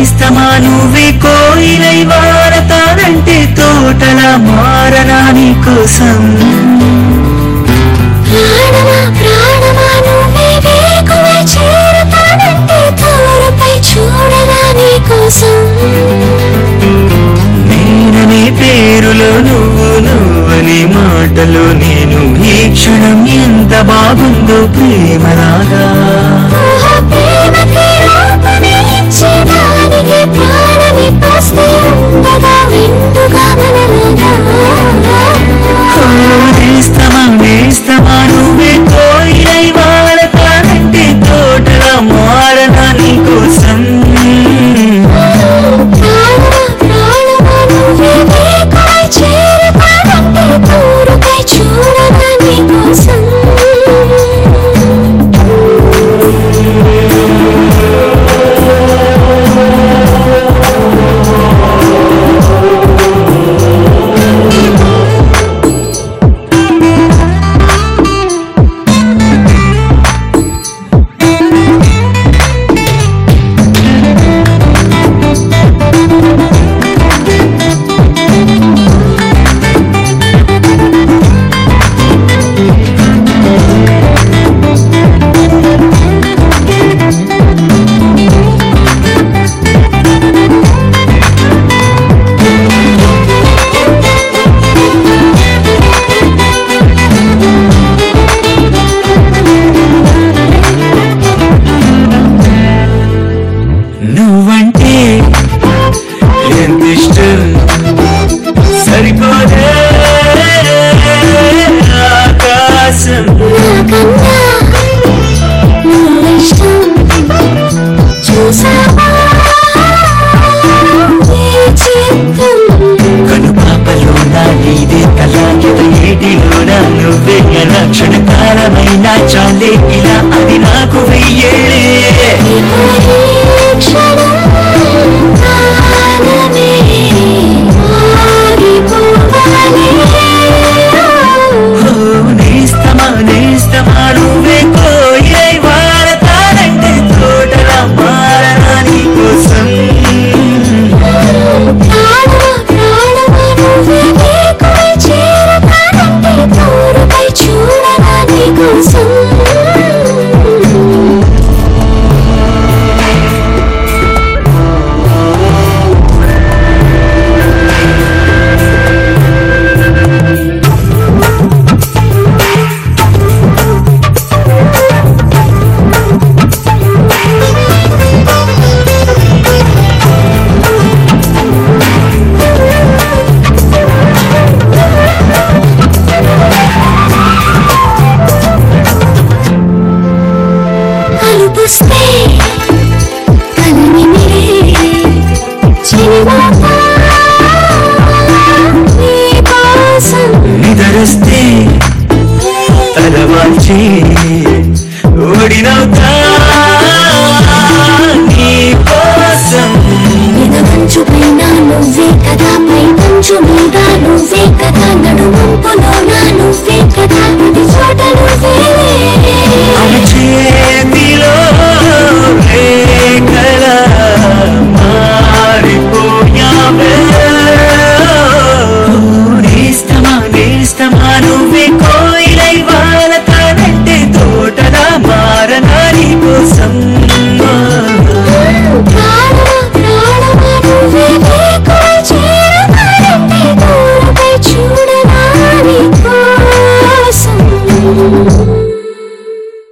క్రైస్తమా నువ్వే కోయిలై వారతానంటే తోటల మారనా నీ కోసం నేననే పేరులో నువ్వు నువ్వనే మాటలో నేను ఈ క్షణం ఎంత బాగుందో ప్రేమలాగా. పచ్చడి తారమైన చాలే ఇలా అది నాకు వెయ్యేళ్ళే తరవాల్చి ఓడినవుతా